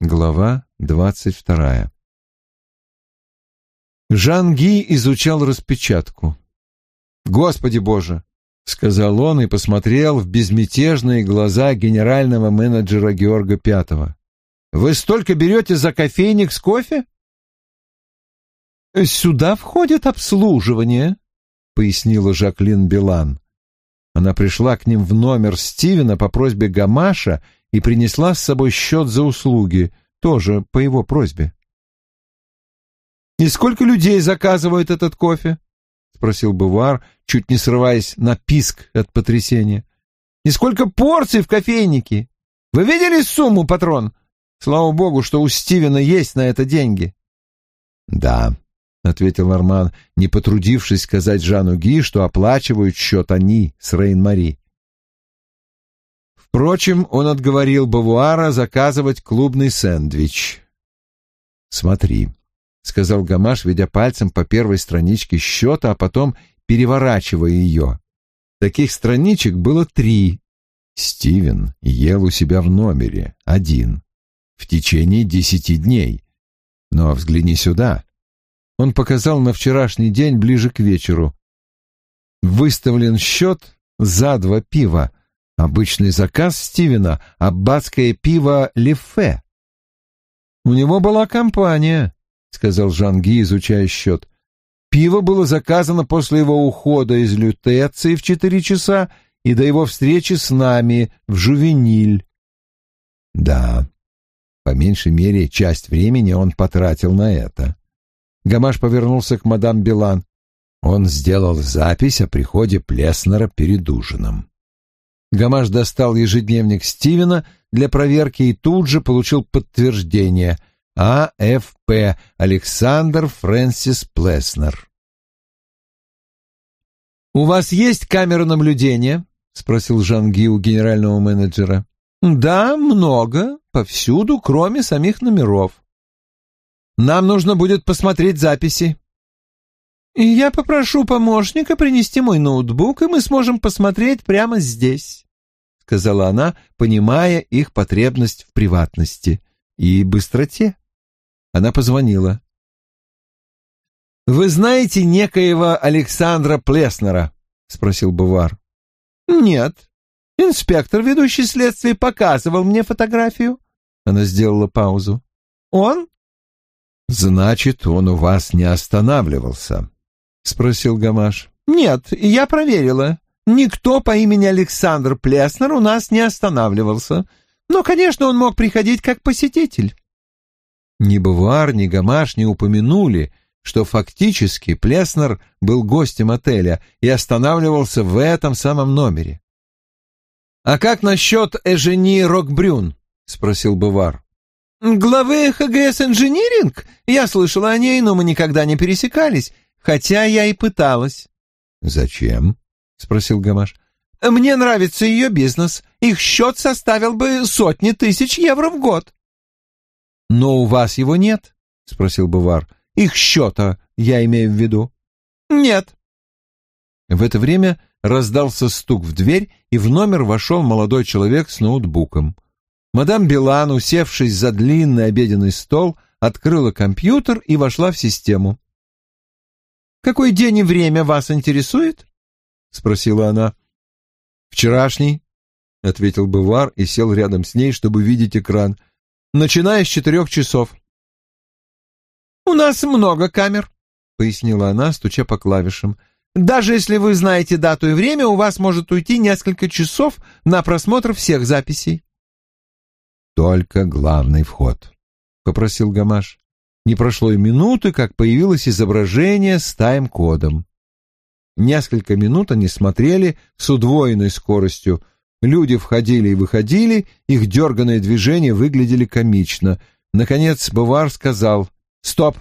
Глава двадцать вторая. Жан Ги изучал распечатку. «Господи Боже!» — сказал он и посмотрел в безмятежные глаза генерального менеджера Георга Пятого. «Вы столько берете за кофейник с кофе?» «Сюда входит обслуживание», — пояснила Жаклин Билан. Она пришла к ним в номер Стивена по просьбе Гамаша и принесла с собой счет за услуги, тоже по его просьбе. «И сколько людей заказывают этот кофе?» — спросил Бувар, чуть не срываясь на писк от потрясения. «И сколько порций в кофейнике? Вы видели сумму, патрон? Слава богу, что у Стивена есть на это деньги». «Да», — ответил Арман, не потрудившись сказать Жану Ги, что оплачивают счет они с Рейн-Мари. Впрочем, он отговорил Бавуара заказывать клубный сэндвич. «Смотри», — сказал Гамаш, ведя пальцем по первой страничке счета, а потом переворачивая ее. Таких страничек было три. Стивен ел у себя в номере, один, в течение десяти дней. Но взгляни сюда. Он показал на вчерашний день ближе к вечеру. Выставлен счет за два пива. Обычный заказ Стивена — аббатское пиво «Лефе». «У него была компания», — сказал Жанги, изучая счет. «Пиво было заказано после его ухода из лютеции в четыре часа и до его встречи с нами в Жувениль». «Да, по меньшей мере часть времени он потратил на это». Гамаш повернулся к мадам Билан. Он сделал запись о приходе Плеснера перед ужином. Гамаш достал ежедневник Стивена для проверки и тут же получил подтверждение. А.Ф.П. Александр Фрэнсис Плеснер. «У вас есть камера наблюдения?» — спросил Жанги у генерального менеджера. «Да, много, повсюду, кроме самих номеров. Нам нужно будет посмотреть записи». «Я попрошу помощника принести мой ноутбук, и мы сможем посмотреть прямо здесь», — сказала она, понимая их потребность в приватности и быстроте. Она позвонила. «Вы знаете некоего Александра Плеснера?» — спросил Бувар. «Нет. Инспектор, ведущий следствие, показывал мне фотографию». Она сделала паузу. «Он?» «Значит, он у вас не останавливался?» — спросил Гамаш. «Нет, я проверила. Никто по имени Александр Плеснер у нас не останавливался. Но, конечно, он мог приходить как посетитель». Ни Бавуар, ни Гамаш не упомянули, что фактически Плеснер был гостем отеля и останавливался в этом самом номере. «А как насчет Эжени Рокбрюн?» — спросил Бавуар. «Главы ХГС Инжиниринг? Я слышала о ней, но мы никогда не пересекались, хотя я и пыталась». «Зачем?» — спросил Гамаш. «Мне нравится ее бизнес. Их счет составил бы сотни тысяч евро в год». «Но у вас его нет?» — спросил Бувар. «Их счета, я имею в виду». «Нет». В это время раздался стук в дверь, и в номер вошел молодой человек с ноутбуком. Мадам Билан, усевшись за длинный обеденный стол, открыла компьютер и вошла в систему. «Какой день и время вас интересует?» — спросила она. «Вчерашний», — ответил Бувар и сел рядом с ней, чтобы видеть экран начиная с четырех часов. «У нас много камер», — пояснила она, стуча по клавишам. «Даже если вы знаете дату и время, у вас может уйти несколько часов на просмотр всех записей». «Только главный вход», — попросил Гамаш. Не прошло и минуты, как появилось изображение с тайм-кодом. Несколько минут они смотрели с удвоенной скоростью — Люди входили и выходили, их дерганные движения выглядели комично. Наконец Бувар сказал «Стоп!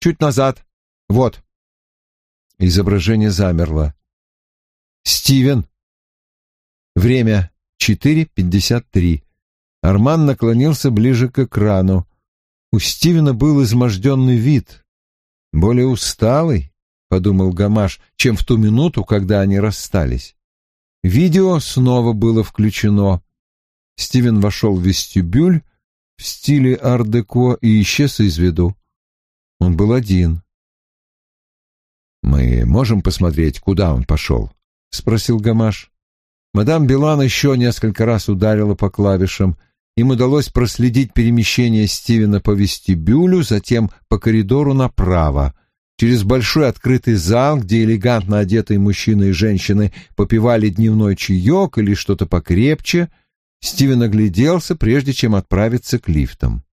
Чуть назад! Вот!» Изображение замерло. «Стивен!» Время 4.53. Арман наклонился ближе к экрану. У Стивена был изможденный вид. Более усталый, — подумал Гамаш, — чем в ту минуту, когда они расстались. Видео снова было включено. Стивен вошел в вестибюль. в стиле ар-деко и исчез из виду. Он был один. «Мы можем посмотреть, куда он пошел?» — спросил Гамаш. Мадам Билан еще несколько раз ударила по клавишам. Им удалось проследить перемещение Стивена по вестибюлю, затем по коридору направо, через большой открытый зал, где элегантно одетые мужчины и женщины попивали дневной чаек или что-то покрепче. Стивен огляделся, прежде чем отправиться к лифтам.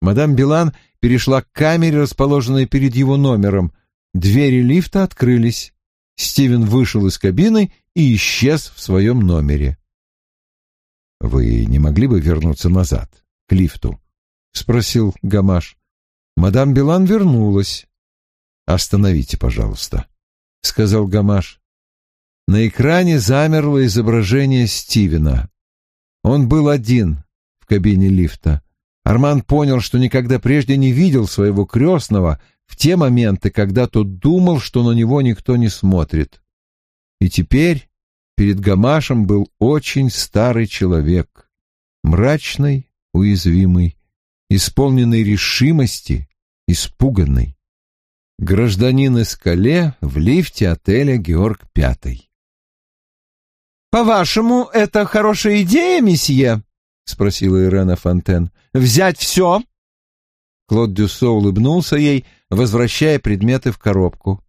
Мадам Билан перешла к камере, расположенной перед его номером. Двери лифта открылись. Стивен вышел из кабины и исчез в своем номере. «Вы не могли бы вернуться назад, к лифту?» — спросил Гамаш. Мадам Билан вернулась. «Остановите, пожалуйста», — сказал Гамаш. На экране замерло изображение Стивена. Он был один в кабине лифта. Арман понял, что никогда прежде не видел своего крестного в те моменты, когда тот думал, что на него никто не смотрит. И теперь перед Гамашем был очень старый человек, мрачный, уязвимый, исполненный решимости, испуганный. Гражданин из Кале в лифте отеля «Георг Пятый». «По-вашему, это хорошая идея, месье?» — спросила Ирена Фонтен. «Взять все?» Клод Дюссо улыбнулся ей, возвращая предметы в коробку.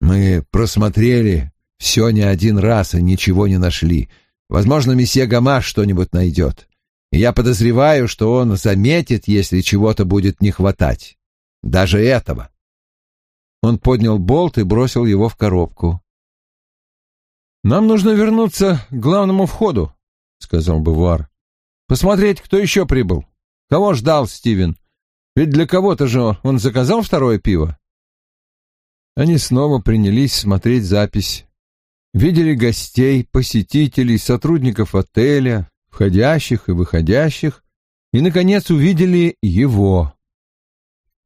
«Мы просмотрели все не один раз и ничего не нашли. Возможно, месье Гамаш что-нибудь найдет. И я подозреваю, что он заметит, если чего-то будет не хватать. Даже этого». Он поднял болт и бросил его в коробку. «Нам нужно вернуться к главному входу», — сказал Бувар. «Посмотреть, кто еще прибыл. Кого ждал Стивен? Ведь для кого-то же он заказал второе пиво». Они снова принялись смотреть запись. Видели гостей, посетителей, сотрудников отеля, входящих и выходящих, и, наконец, увидели его.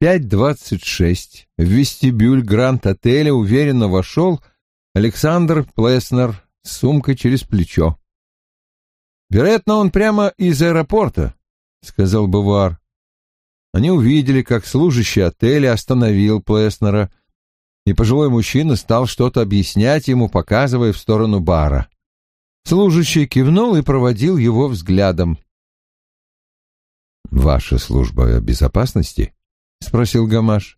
5.26. В вестибюль Гранд-отеля уверенно вошел Александр Плеснер с сумкой через плечо. «Вероятно, он прямо из аэропорта», — сказал Бувар. Они увидели, как служащий отеля остановил Плеснера, и пожилой мужчина стал что-то объяснять ему, показывая в сторону бара. Служащий кивнул и проводил его взглядом. «Ваша служба безопасности?» — спросил Гамаш.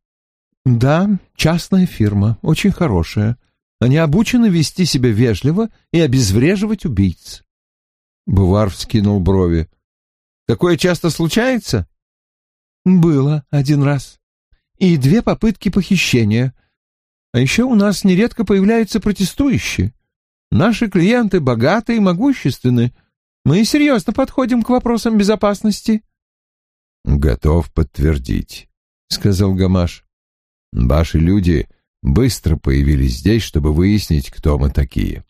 «Да, частная фирма, очень хорошая. Они обучены вести себя вежливо и обезвреживать убийц». Бувар вскинул брови. «Такое часто случается?» «Было один раз. И две попытки похищения. А еще у нас нередко появляются протестующие. Наши клиенты богаты и могущественны. Мы серьезно подходим к вопросам безопасности». «Готов подтвердить», — сказал Гамаш. «Ваши люди быстро появились здесь, чтобы выяснить, кто мы такие».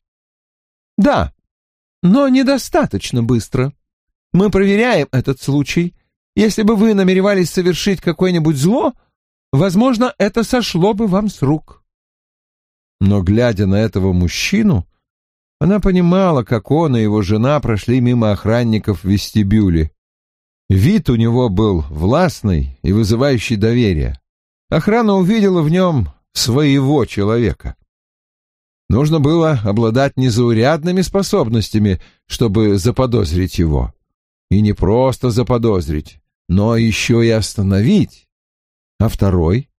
«Да, но недостаточно быстро. Мы проверяем этот случай. Если бы вы намеревались совершить какое-нибудь зло, возможно, это сошло бы вам с рук». Но, глядя на этого мужчину, она понимала, как он и его жена прошли мимо охранников в вестибюле. Вид у него был властный и вызывающий доверие. Охрана увидела в нем своего человека. Нужно было обладать незаурядными способностями, чтобы заподозрить его. И не просто заподозрить, но еще и остановить. А второй?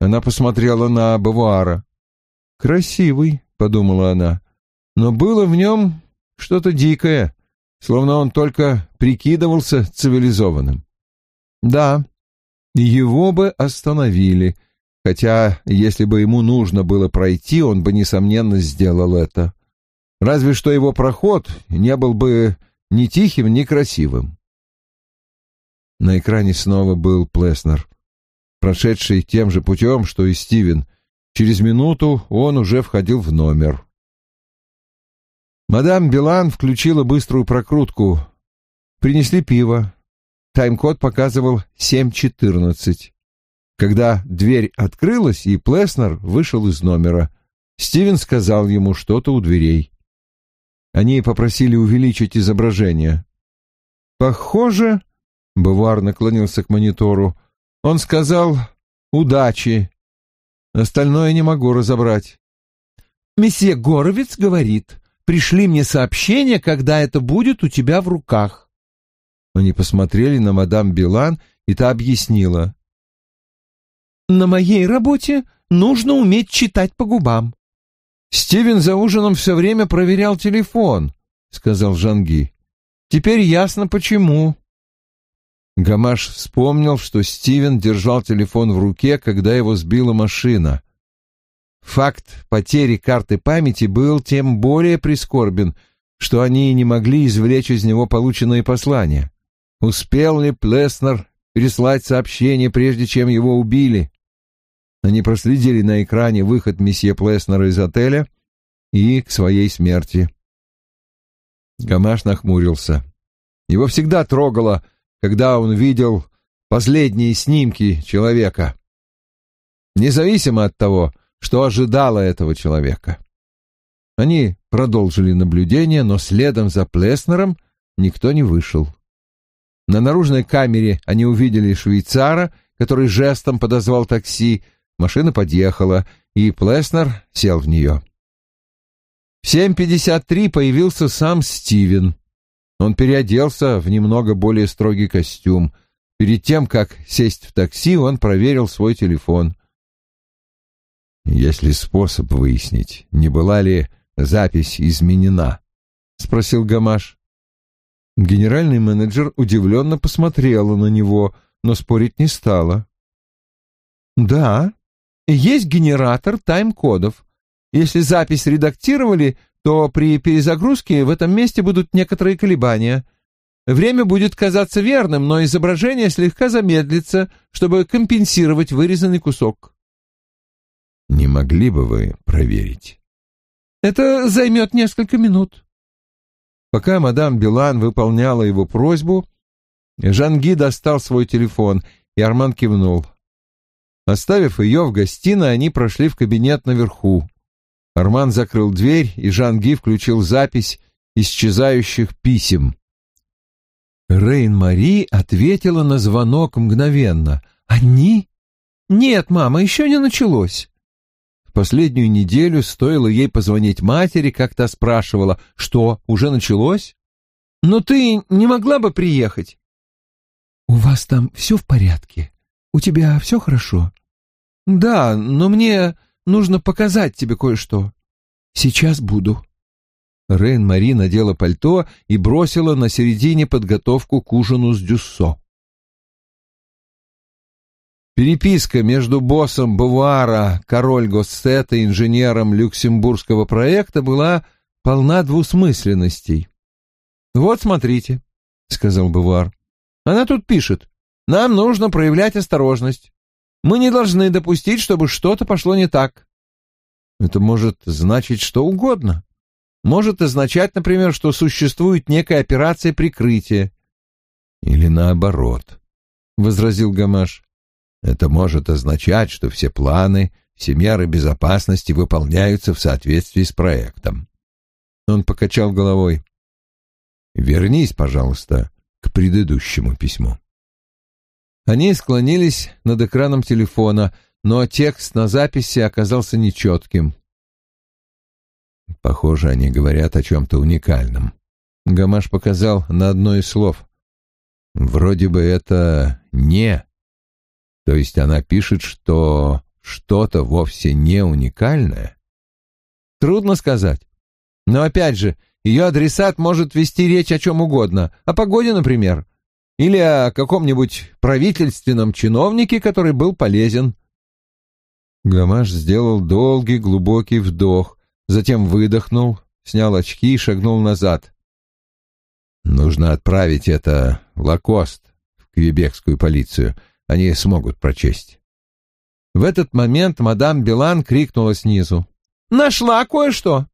Она посмотрела на Бавуара. «Красивый», — подумала она, — «но было в нем что-то дикое, словно он только прикидывался цивилизованным. Да, его бы остановили, хотя если бы ему нужно было пройти, он бы, несомненно, сделал это. Разве что его проход не был бы ни тихим, ни красивым. На экране снова был Плеснер, прошедший тем же путем, что и Стивен. Через минуту он уже входил в номер. Мадам Билан включила быструю прокрутку. Принесли пиво. Тайм-код показывал 7.14. Когда дверь открылась, и Плеснер вышел из номера, Стивен сказал ему что-то у дверей. Они попросили увеличить изображение. Похоже, Бавуар наклонился к монитору. Он сказал «удачи». Остальное не могу разобрать. «Месье Горовец говорит, пришли мне сообщение, когда это будет у тебя в руках». Они посмотрели на мадам Билан, и та объяснила. «На моей работе нужно уметь читать по губам». «Стивен за ужином все время проверял телефон», — сказал Жанги. «Теперь ясно, почему». Гамаш вспомнил, что Стивен держал телефон в руке, когда его сбила машина. Факт потери карты памяти был тем более прискорбен, что они не могли извлечь из него полученные послания. Успел ли Плеснер переслать сообщение, прежде чем его убили? Они проследили на экране выход месье Плеснера из отеля и к своей смерти. Гамаш нахмурился. Его всегда трогало когда он видел последние снимки человека, независимо от того, что ожидало этого человека. Они продолжили наблюдение, но следом за Плеснером никто не вышел. На наружной камере они увидели швейцара, который жестом подозвал такси, машина подъехала, и Плеснер сел в нее. В 7.53 появился сам Стивен. Он переоделся в немного более строгий костюм. Перед тем, как сесть в такси, он проверил свой телефон. «Есть ли способ выяснить, не была ли запись изменена?» — спросил Гамаш. Генеральный менеджер удивленно посмотрела на него, но спорить не стала. «Да, есть генератор тайм-кодов. Если запись редактировали, то при перезагрузке в этом месте будут некоторые колебания. Время будет казаться верным, но изображение слегка замедлится, чтобы компенсировать вырезанный кусок. Не могли бы вы проверить? Это займет несколько минут. Пока мадам Билан выполняла его просьбу, Жанги достал свой телефон, и Арман кивнул. Оставив ее в гостиной, они прошли в кабинет наверху. Арман закрыл дверь, и Жан-Ги включил запись исчезающих писем. Рейн-Мари ответила на звонок мгновенно. «Они?» «Нет, мама, еще не началось». Последнюю неделю стоило ей позвонить матери, как та спрашивала, что, уже началось? «Но ты не могла бы приехать?» «У вас там все в порядке? У тебя все хорошо?» «Да, но мне Нужно показать тебе кое-что. Сейчас буду». Рейн-Мари надела пальто и бросила на середине подготовку к ужину с Дюссо. Переписка между боссом Бавуара, король Госсета и инженером люксембургского проекта была полна двусмысленностей. «Вот смотрите», — сказал Бавуар. «Она тут пишет. Нам нужно проявлять осторожность. Мы не должны допустить, чтобы что-то пошло не так. Это может значить что угодно. Может означать, например, что существует некая операция прикрытия. Или наоборот, — возразил Гамаш. Это может означать, что все планы, все меры безопасности выполняются в соответствии с проектом. Он покачал головой. Вернись, пожалуйста, к предыдущему письму. Они склонились над экраном телефона, но текст на записи оказался нечетким. Похоже, они говорят о чем-то уникальном. Гамаш показал на одно из слов. Вроде бы это «не». То есть она пишет, что что-то вовсе не уникальное? Трудно сказать. Но опять же, ее адресат может вести речь о чем угодно. О погоде, например или о каком-нибудь правительственном чиновнике, который был полезен. Гамаш сделал долгий глубокий вдох, затем выдохнул, снял очки и шагнул назад. «Нужно отправить это Лакост, в квебекскую полицию. Они смогут прочесть». В этот момент мадам Билан крикнула снизу. «Нашла кое-что!»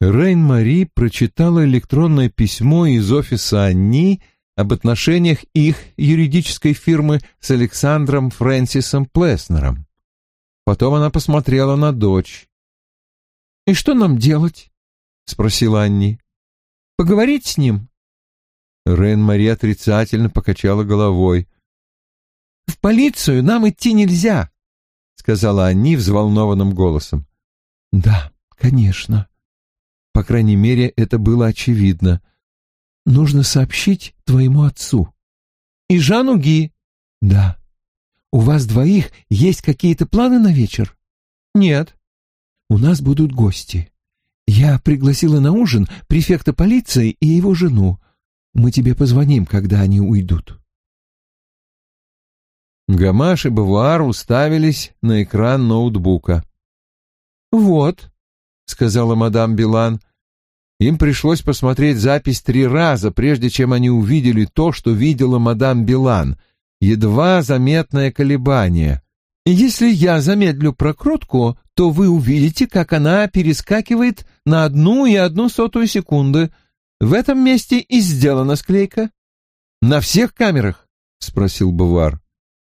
Рейн-Мари прочитала электронное письмо из офиса Анни об отношениях их юридической фирмы с Александром Фрэнсисом Плеснером. Потом она посмотрела на дочь. «И что нам делать?» — спросила Анни. «Поговорить с ним?» Рейн-Мари отрицательно покачала головой. «В полицию нам идти нельзя», — сказала они взволнованным голосом. «Да, конечно. По крайней мере, это было очевидно. Нужно сообщить твоему отцу». «И Жану Ги?» «Да. У вас двоих есть какие-то планы на вечер?» «Нет». «У нас будут гости. Я пригласила на ужин префекта полиции и его жену. Мы тебе позвоним, когда они уйдут. Гамаш и Бавуар уставились на экран ноутбука. «Вот», — сказала мадам Билан, — им пришлось посмотреть запись три раза, прежде чем они увидели то, что видела мадам Билан, едва заметное колебание. «Если я замедлю прокрутку, то вы увидите, как она перескакивает на одну и одну сотую секунды — в этом месте и сделана склейка. На всех камерах? спросил Бувар.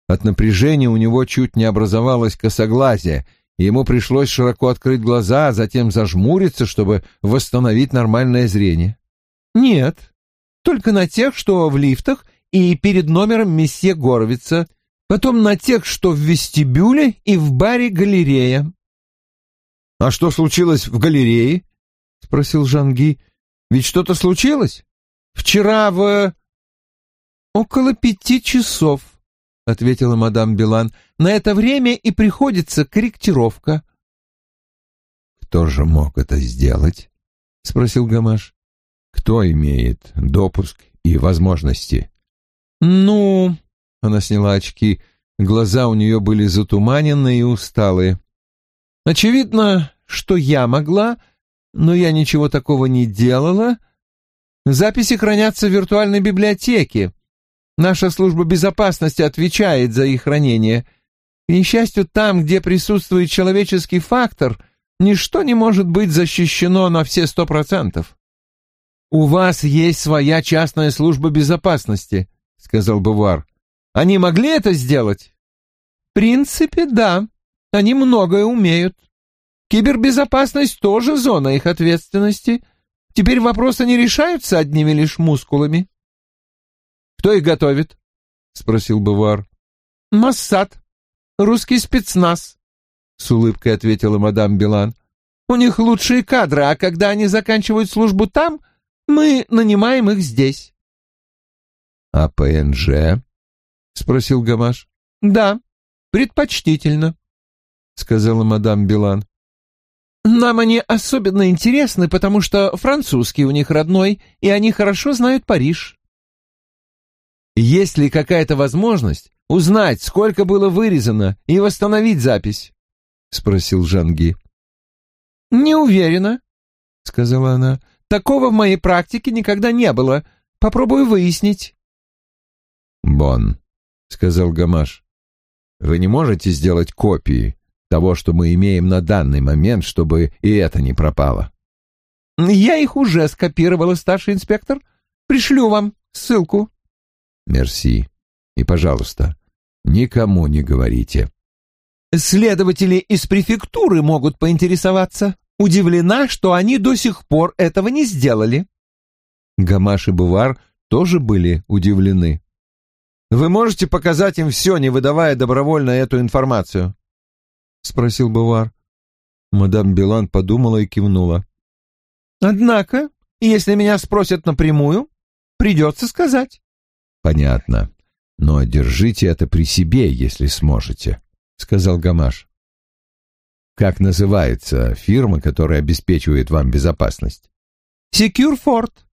От напряжения у него чуть не образовалось косоглазие, и ему пришлось широко открыть глаза, а затем зажмуриться, чтобы восстановить нормальное зрение. Нет, только на тех, что в лифтах и перед номером месье Горовица, потом на тех, что в вестибюле и в баре галерея. — А что случилось в галерее? — спросил Жанги. Ведь что-то случилось? Вчера в... Около пяти часов, — ответила мадам Билан. На это время и приходится корректировка. Кто же мог это сделать? — спросил Гамаш. Кто имеет допуск и возможности? Ну, она сняла очки. Глаза у нее были затуманенные и усталые. Очевидно, что я могла, но я ничего такого не делала. Записи хранятся в виртуальной библиотеке. Наша служба безопасности отвечает за их хранение. К несчастью, там, где присутствует человеческий фактор, ничто не может быть защищено на все сто процентов. «У вас есть своя частная служба безопасности», — сказал Бувар. «Они могли это сделать?» «В принципе, да. Они многое умеют. Кибербезопасность тоже зона их ответственности. Теперь вопросы не решаются одними лишь мускулами. Кто их готовит? спросил Бувар. Массад, русский спецназ, с улыбкой ответила мадам Билан. У них лучшие кадры, а когда они заканчивают службу там, мы нанимаем их здесь. А ПНЖ? спросил Гамаш. Да, предпочтительно, сказала мадам Билан. Нам они особенно интересны, потому что французский у них родной, и они хорошо знают Париж. Есть ли какая-то возможность узнать, сколько было вырезано, и восстановить запись? — спросил Жанги. — Не уверена, — сказала она. — Такого в моей практике никогда не было. Попробую выяснить. — Бон, — сказал Гамаш, — вы не можете сделать копии того, что мы имеем на данный момент, чтобы и это не пропало. Я их уже скопировала, старший инспектор. Пришлю вам ссылку. Мерси. И, пожалуйста, никому не говорите. Следователи из префектуры могут поинтересоваться. Удивлена, что они до сих пор этого не сделали. Гамаш и Бувар тоже были удивлены. Вы можете показать им все, не выдавая добровольно эту информацию? — спросил Бавар. Мадам Билан подумала и кивнула. «Однако, если меня спросят напрямую, придется сказать». «Понятно. Но держите это при себе, если сможете», — сказал Гамаш. «Как называется фирма, которая обеспечивает вам безопасность?» «Секюр Форд».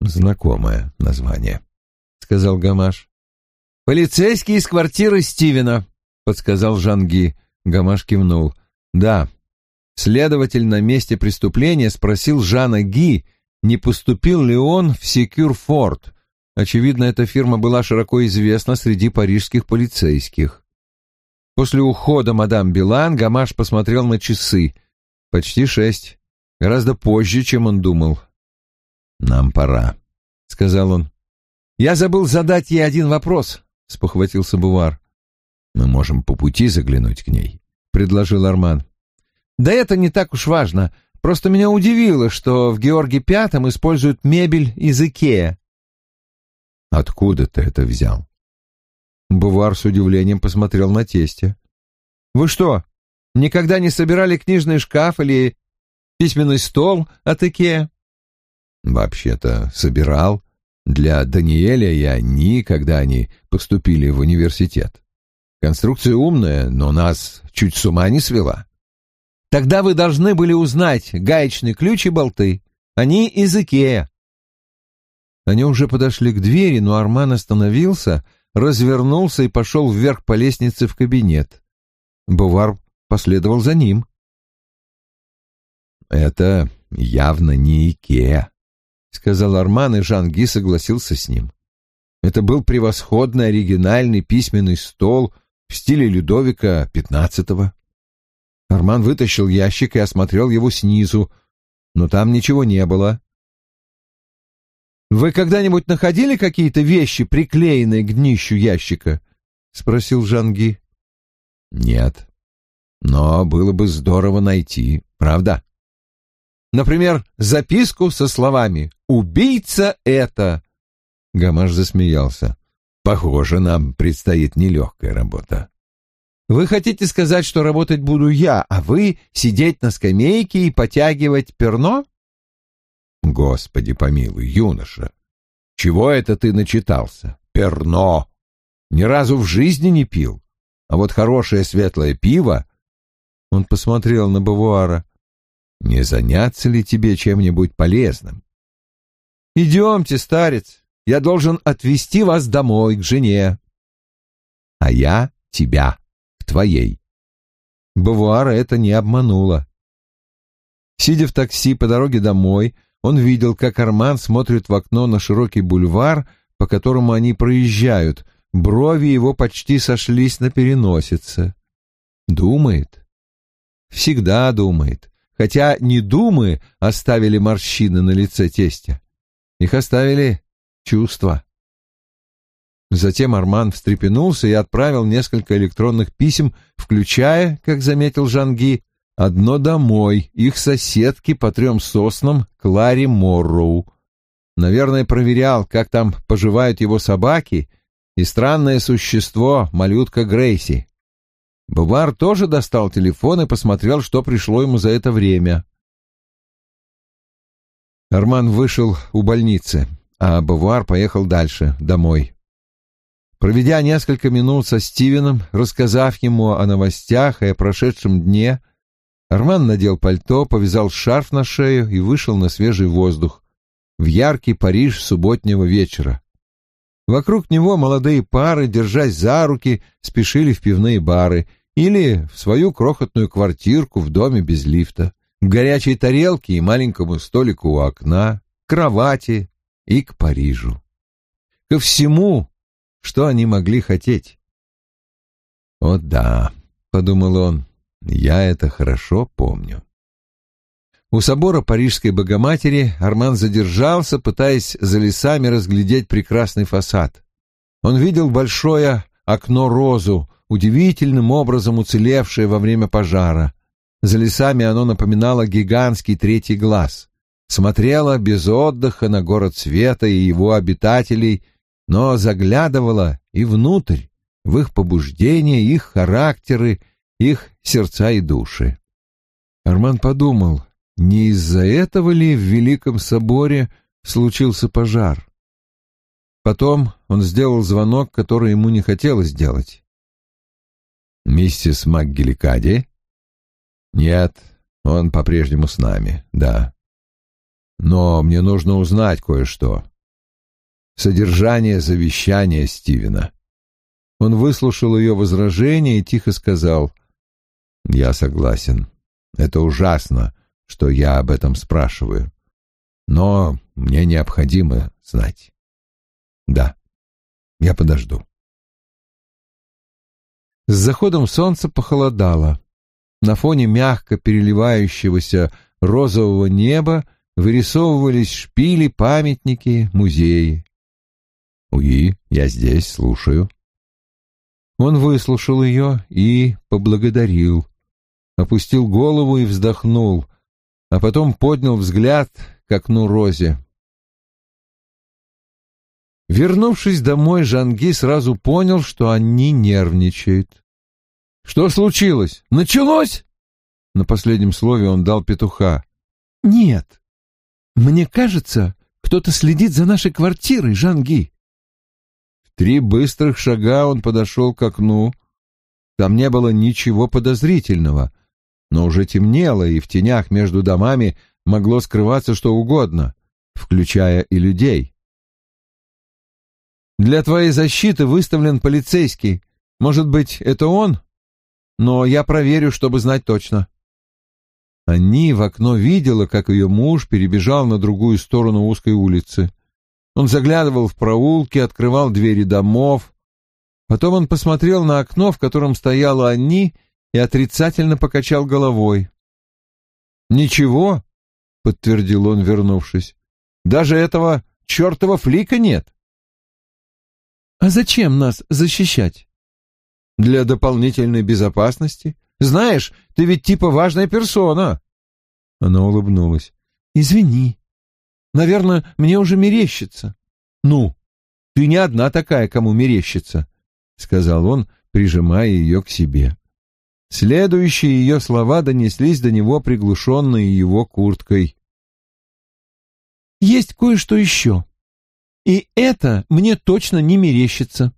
«Знакомое название», — сказал Гамаш. «Полицейский из квартиры Стивена», — подсказал Жанги. Гамаш кивнул. «Да». Следователь на месте преступления спросил Жана Ги, не поступил ли он в Секюр Форд. Очевидно, эта фирма была широко известна среди парижских полицейских. После ухода мадам Билан Гамаш посмотрел на часы. Почти шесть. Гораздо позже, чем он думал. «Нам пора», — сказал он. «Я забыл задать ей один вопрос», — спохватился Бувар. Мы можем по пути заглянуть к ней, предложил Арман. Да это не так уж важно. Просто меня удивило, что в Георге Пятом используют мебель из Икеа. Откуда ты это взял? Бувар с удивлением посмотрел на тестя. «Вы что, никогда не собирали книжный шкаф или письменный стол от Икеа?» «Вообще-то собирал. Для Даниэля и Анни, когда они поступили в университет. Конструкция умная, но нас чуть с ума не свела». «Тогда вы должны были узнать гаечный ключ и болты. Они из Икеа». Они уже подошли к двери, но Арман остановился — развернулся и пошел вверх по лестнице в кабинет. Бувар последовал за ним. «Это явно не Икеа», — сказал Арман, и Жанги согласился с ним. Это был превосходный оригинальный письменный стол в стиле Людовика XV. Арман вытащил ящик и осмотрел его снизу, но там ничего не было. «Вы когда-нибудь находили какие-то вещи, приклеенные к днищу ящика?» — спросил Жанги. «Нет. Но было бы здорово найти, правда?» «Например, записку со словами «Убийца это!» Гамаш засмеялся. «Похоже, нам предстоит нелегкая работа». «Вы хотите сказать, что работать буду я, а вы сидеть на скамейке и потягивать перно?» Господи помилуй, юноша, чего это ты начитался? Перно! Ни разу в жизни не пил. А вот хорошее светлое пиво... Он посмотрел на Бавуара. Не заняться ли тебе чем-нибудь полезным? Идемте, старец, я должен отвезти вас домой к жене. А я тебя, к твоей. Бавуара это не обмануло. Сидя в такси по дороге домой, он видел, как Арман смотрит в окно на широкий бульвар, по которому они проезжают. Брови его почти сошлись на переносице. Думает. Всегда думает. Хотя не думы оставили морщины на лице тестя. Их оставили чувства. Затем Арман встрепенулся и отправил несколько электронных писем, включая, как заметил Жанги, Одно домой, их соседки по трем соснам Кларе Морроу. Наверное, проверял, как там поживают его собаки и странное существо, малютка Грейси. Бувар тоже достал телефон и посмотрел, что пришло ему за это время. Арман вышел у больницы, а Бувар поехал дальше, домой. Проведя несколько минут со Стивеном, рассказав ему о новостях и о прошедшем дне, Арман надел пальто, повязал шарф на шею и вышел на свежий воздух, в яркий Париж субботнего вечера. Вокруг него молодые пары, держась за руки, спешили в пивные бары или в свою крохотную квартирку в доме без лифта, к горячей тарелке и маленькому столику у окна, кровати и к Парижу. Ко всему, что они могли хотеть. «О да», — подумал он, я это хорошо помню. У собора Парижской Богоматери Арман задержался, пытаясь за лесами разглядеть прекрасный фасад. Он видел большое окно-розу, удивительным образом уцелевшее во время пожара. За лесами оно напоминало гигантский третий глаз. Смотрело без отдыха на город света и его обитателей, но заглядывало и внутрь, в их побуждения, их характеры их сердца и души. Арман подумал, не из-за этого ли в Великом соборе случился пожар? Потом он сделал звонок, который ему не хотелось делать. «Миссис МакГеликади?» «Нет, он по-прежнему с нами, да. Но мне нужно узнать кое-что. Содержание завещания Стивена». Он выслушал ее возражение и тихо сказал, я согласен. Это ужасно, что я об этом спрашиваю. Но мне необходимо знать. Да, я подожду. С заходом солнца похолодало. На фоне мягко переливающегося розового неба вырисовывались шпили, памятники, музеи. «Уи, я здесь, слушаю». Он выслушал ее и поблагодарил опустил голову и вздохнул, а потом поднял взгляд к окну Розе. Вернувшись домой, Жанги сразу понял, что они нервничают. «Что случилось? Началось?» На последнем слове он дал петуха. «Нет. Мне кажется, кто-то следит за нашей квартирой, Жанги». В три быстрых шага он подошел к окну. Там не было ничего подозрительного, но уже темнело, и в тенях между домами могло скрываться что угодно, включая и людей. «Для твоей защиты выставлен полицейский. Может быть, это он? Но я проверю, чтобы знать точно». Анни в окно видела, как ее муж перебежал на другую сторону узкой улицы. Он заглядывал в проулки, открывал двери домов. Потом он посмотрел на окно, в котором стояла Анни, и отрицательно покачал головой. «Ничего», — подтвердил он, вернувшись, — «даже этого чертова флика нет». «А зачем нас защищать?» «Для дополнительной безопасности. Знаешь, ты ведь типа важная персона». Она улыбнулась. «Извини. Наверное, мне уже мерещится». «Ну, ты не одна такая, кому мерещится», — сказал он, прижимая ее к себе. Следующие ее слова донеслись до него, приглушенные его курткой. «Есть кое-что еще. И это мне точно не мерещится».